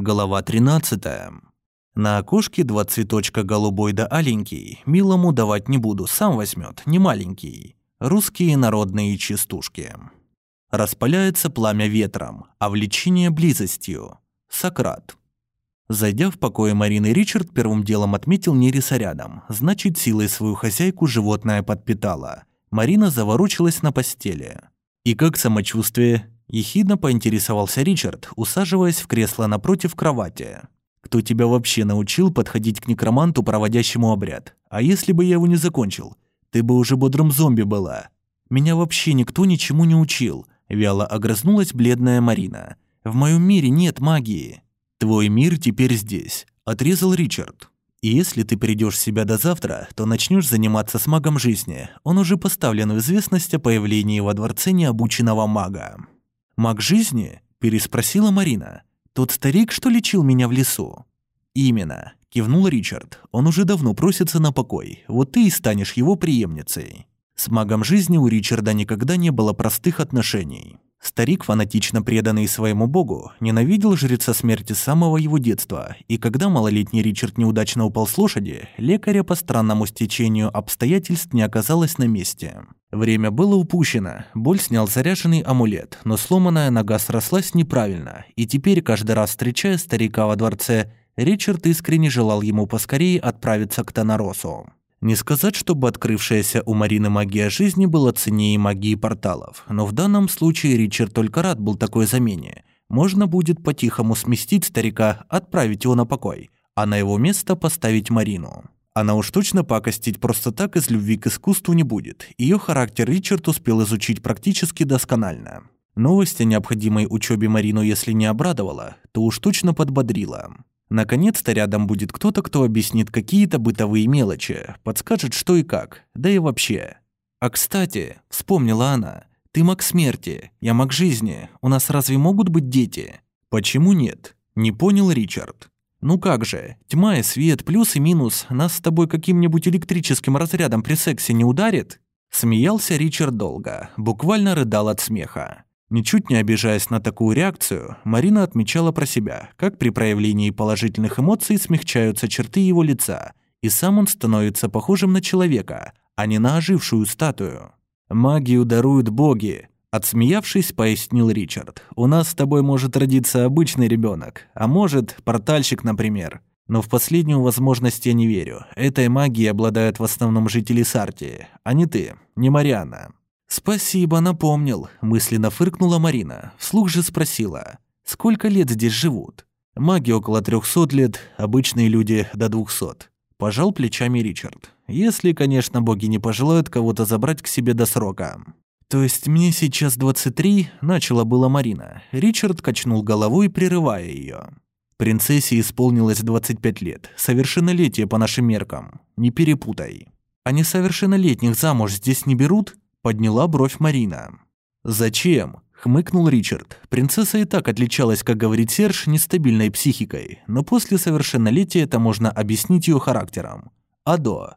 Глава 13. На окошке два цветочка голубой да аленький. Милому давать не буду, сам возьмет, не маленький. Русские народные частушки. Распаляется пламя ветром, а влечение близостью. Сократ. Зайдя в покое Марины, Ричард первым делом отметил Нериса рядом. Значит, силой свою хозяйку животное подпитало. Марина заворочилась на постели. «И как самочувствие?» Ехидно поинтересовался Ричард, усаживаясь в кресло напротив кровати. «Кто тебя вообще научил подходить к некроманту, проводящему обряд? А если бы я его не закончил? Ты бы уже бодрым зомби была». «Меня вообще никто ничему не учил», — вяло огрызнулась бледная Марина. «В моем мире нет магии». «Твой мир теперь здесь», — отрезал Ричард. И если ты придешь себя до завтра, то начнешь заниматься с магом жизни. Он уже поставлен в известность о появлении во дворце необученного мага. «Маг жизни?» – переспросила Марина. «Тот старик, что лечил меня в лесу?» «Именно», – кивнул Ричард. «Он уже давно просится на покой. Вот ты и станешь его преемницей». С магом жизни у Ричарда никогда не было простых отношений. Старик, фанатично преданный своему богу, ненавидел жреца смерти с самого его детства, и когда малолетний Ричард неудачно упал с лошади, лекаря по странному стечению обстоятельств не оказалось на месте. Время было упущено, боль снял заряженный амулет, но сломанная нога срослась неправильно, и теперь, каждый раз встречая старика во дворце, Ричард искренне желал ему поскорее отправиться к Тоноросу. Не сказать, чтобы открывшаяся у Марины магия жизни была ценнее магии порталов, но в данном случае Ричард только рад был такой замене. Можно будет по-тихому сместить старика, отправить его на покой, а на его место поставить Марину. Она уж точно пакостить просто так из любви к искусству не будет. Ее характер Ричард успел изучить практически досконально. Новость о необходимой учебе Марину, если не обрадовала, то уж точно подбодрила. Наконец-то рядом будет кто-то, кто объяснит какие-то бытовые мелочи, подскажет что и как, да и вообще. А кстати, вспомнила она, ты маг смерти, я маг жизни, у нас разве могут быть дети? Почему нет? Не понял Ричард. Ну как же, тьма и свет, плюс и минус, нас с тобой каким-нибудь электрическим разрядом при сексе не ударит? Смеялся Ричард долго, буквально рыдал от смеха. Ничуть не обижаясь на такую реакцию, Марина отмечала про себя, как при проявлении положительных эмоций смягчаются черты его лица, и сам он становится похожим на человека, а не на ожившую статую. «Магию даруют боги», — отсмеявшись, пояснил Ричард. «У нас с тобой может родиться обычный ребенок, а может, портальщик, например. Но в последнюю возможность я не верю. Этой магией обладают в основном жители Сартии, а не ты, не Мариана. «Спасибо, напомнил», — мысленно фыркнула Марина. Вслух же спросила, «Сколько лет здесь живут?» «Маги около трехсот лет, обычные люди до двухсот». Пожал плечами Ричард. «Если, конечно, боги не пожелают кого-то забрать к себе до срока». «То есть мне сейчас 23?» — начала была Марина. Ричард качнул головой, прерывая ее. «Принцессе исполнилось 25 лет. Совершеннолетие по нашим меркам. Не перепутай». «А несовершеннолетних замуж здесь не берут?» Подняла бровь Марина. «Зачем?» — хмыкнул Ричард. Принцесса и так отличалась, как говорит Серж, нестабильной психикой, но после совершеннолетия это можно объяснить ее характером. А до?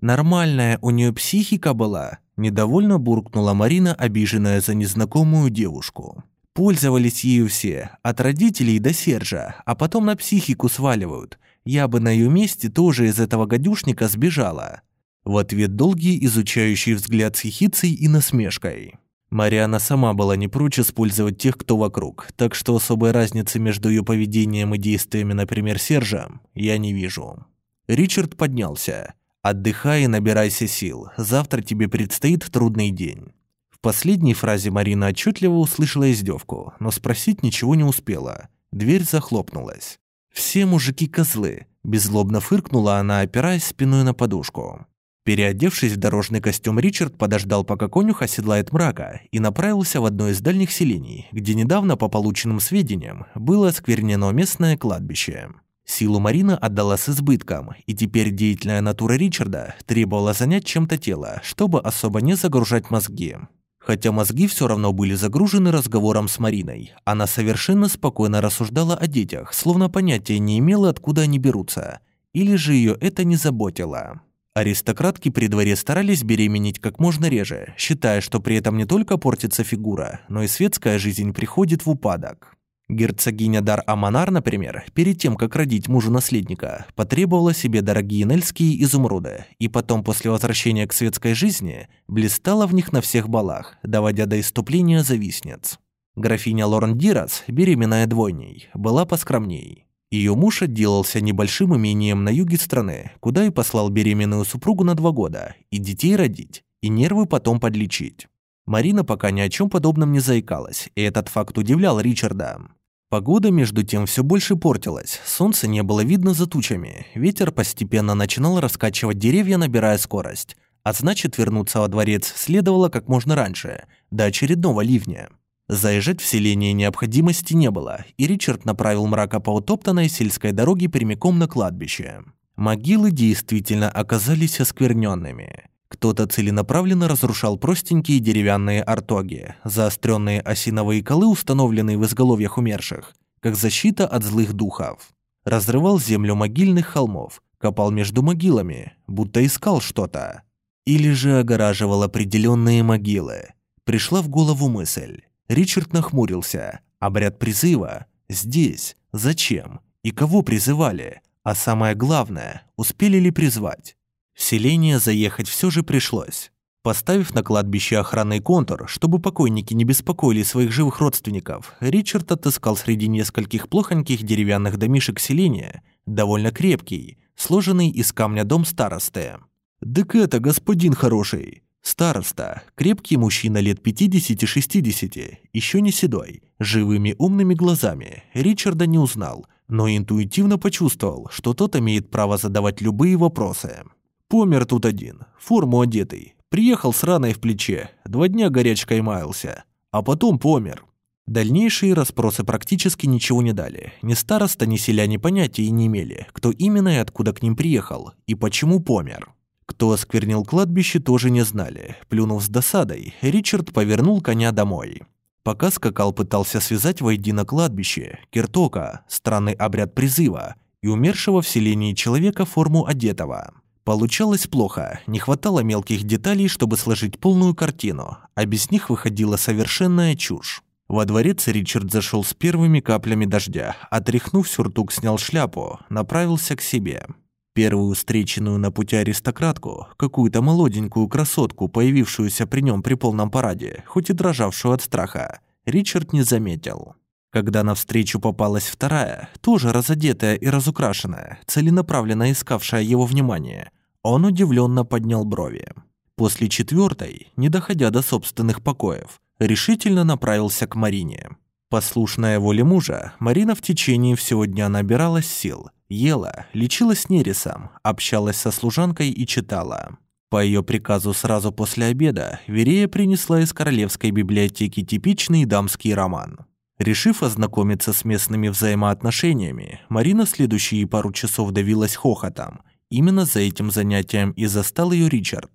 Нормальная у нее психика была, недовольно буркнула Марина, обиженная за незнакомую девушку. Пользовались ею все, от родителей до Сержа, а потом на психику сваливают. Я бы на ее месте тоже из этого гадюшника сбежала. В ответ долгий изучающий взгляд с хихицей и насмешкой. Мариана сама была не прочь использовать тех, кто вокруг, так что особой разницы между ее поведением и действиями, например, Сержа, я не вижу. Ричард поднялся. «Отдыхай и набирайся сил. Завтра тебе предстоит трудный день». В последней фразе Марина отчетливо услышала издевку, но спросить ничего не успела. Дверь захлопнулась. «Все мужики козлы», – беззлобно фыркнула она, опираясь спиной на подушку. Переодевшись в дорожный костюм, Ричард подождал, пока конюх оседлает мрака, и направился в одно из дальних селений, где недавно, по полученным сведениям, было осквернено местное кладбище. Силу Марина отдала с избытком, и теперь деятельная натура Ричарда требовала занять чем-то тело, чтобы особо не загружать мозги. Хотя мозги все равно были загружены разговором с Мариной, она совершенно спокойно рассуждала о детях, словно понятия не имела, откуда они берутся, или же ее это не заботило. Аристократки при дворе старались беременеть как можно реже, считая, что при этом не только портится фигура, но и светская жизнь приходит в упадок. Герцогиня Дар-Аманар, например, перед тем, как родить мужу наследника, потребовала себе дорогие нельские изумруды, и потом, после возвращения к светской жизни, блистала в них на всех балах, доводя до иступления завистниц. Графиня Лорен Дирас, беременная двойней, была поскромней. Ее муж отделался небольшим имением на юге страны, куда и послал беременную супругу на два года, и детей родить, и нервы потом подлечить. Марина пока ни о чем подобном не заикалась, и этот факт удивлял Ричарда. Погода между тем все больше портилась, солнца не было видно за тучами, ветер постепенно начинал раскачивать деревья, набирая скорость, а значит вернуться во дворец следовало как можно раньше, до очередного ливня. Заезжать в селение необходимости не было, и Ричард направил мрака по утоптанной сельской дороге прямиком на кладбище. Могилы действительно оказались оскверненными. Кто-то целенаправленно разрушал простенькие деревянные артоги, заостренные осиновые колы, установленные в изголовьях умерших, как защита от злых духов. Разрывал землю могильных холмов, копал между могилами, будто искал что-то. Или же огораживал определенные могилы. Пришла в голову мысль. Ричард нахмурился. Обряд призыва? Здесь? Зачем? И кого призывали? А самое главное, успели ли призвать? В селение заехать все же пришлось. Поставив на кладбище охранный контур, чтобы покойники не беспокоили своих живых родственников, Ричард отыскал среди нескольких плохоньких деревянных домишек селения довольно крепкий, сложенный из камня дом старосты. «Дык это, господин хороший!» Староста, крепкий мужчина лет 50-60, еще не седой, живыми умными глазами, Ричарда не узнал, но интуитивно почувствовал, что тот имеет право задавать любые вопросы. Помер тут один, форму одетый. Приехал с раной в плече, два дня горячкой маялся, а потом помер. Дальнейшие расспросы практически ничего не дали. Ни староста, ни селяне понятия не имели, кто именно и откуда к ним приехал, и почему помер. Кто осквернил кладбище, тоже не знали. Плюнув с досадой, Ричард повернул коня домой. Пока скакал пытался связать воедино кладбище, киртока, странный обряд призыва и умершего в селении человека форму одетого. Получалось плохо, не хватало мелких деталей, чтобы сложить полную картину, а без них выходила совершенная чушь. Во дворец Ричард зашел с первыми каплями дождя, отряхнув сюртук, снял шляпу, направился к себе. Первую встреченную на пути аристократку, какую-то молоденькую красотку, появившуюся при нем при полном параде, хоть и дрожавшую от страха, Ричард не заметил. Когда навстречу попалась вторая, тоже разодетая и разукрашенная, целенаправленно искавшая его внимание, он удивленно поднял брови. После четвертой, не доходя до собственных покоев, решительно направился к Марине. Послушная воле мужа, Марина в течение всего дня набиралась сил, ела, лечилась нересом, общалась со служанкой и читала. По ее приказу сразу после обеда Верея принесла из королевской библиотеки типичный дамский роман. Решив ознакомиться с местными взаимоотношениями, Марина следующие пару часов давилась хохотом. Именно за этим занятием и застал ее Ричард.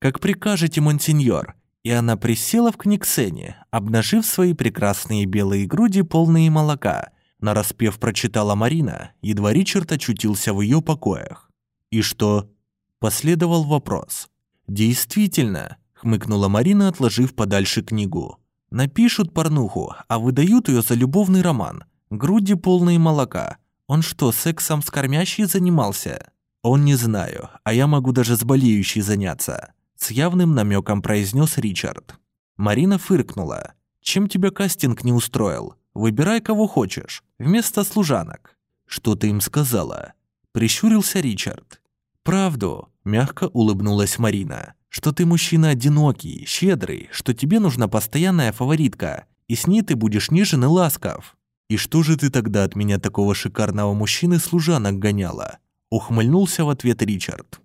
«Как прикажете, монсеньор?» И она присела в книгсене, обнажив свои прекрасные белые груди, полные молока. Нараспев прочитала Марина, едва Ричард очутился в ее покоях. «И что?» Последовал вопрос. «Действительно», — хмыкнула Марина, отложив подальше книгу. Напишут порнуху, а выдают ее за любовный роман. Груди полные молока. Он что, сексом с кормящей занимался? Он не знаю, а я могу даже с болеющей заняться. С явным намеком произнес Ричард. Марина фыркнула. Чем тебя кастинг не устроил? Выбирай кого хочешь, вместо служанок. Что ты им сказала? Прищурился Ричард. Правду, мягко улыбнулась Марина что ты мужчина одинокий, щедрый, что тебе нужна постоянная фаворитка, и с ней ты будешь нежен и ласков. И что же ты тогда от меня такого шикарного мужчины служанок гоняла? Ухмыльнулся в ответ Ричард.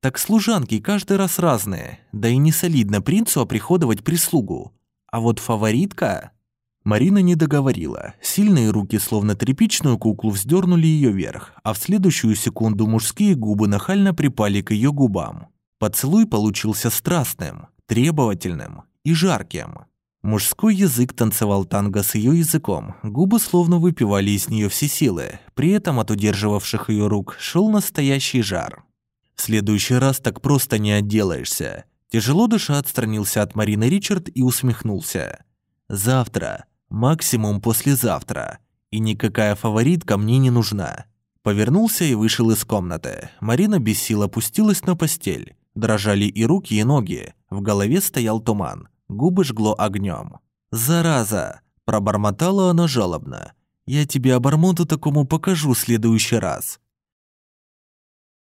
Так служанки каждый раз разные, да и не солидно принцу оприходовать прислугу. А вот фаворитка... Марина не договорила. Сильные руки, словно тряпичную куклу, вздернули ее вверх, а в следующую секунду мужские губы нахально припали к ее губам. Поцелуй получился страстным, требовательным и жарким. Мужской язык танцевал танго с ее языком, губы словно выпивали из нее все силы, при этом от удерживавших ее рук шел настоящий жар. В следующий раз так просто не отделаешься. Тяжело дыша отстранился от Марины Ричард и усмехнулся. Завтра, максимум послезавтра, И никакая фаворитка мне не нужна. Повернулся и вышел из комнаты. Марина без сил опустилась на постель. Дрожали и руки, и ноги. В голове стоял туман. Губы жгло огнем. «Зараза!» – пробормотала она жалобно. «Я тебе обормоту такому покажу в следующий раз.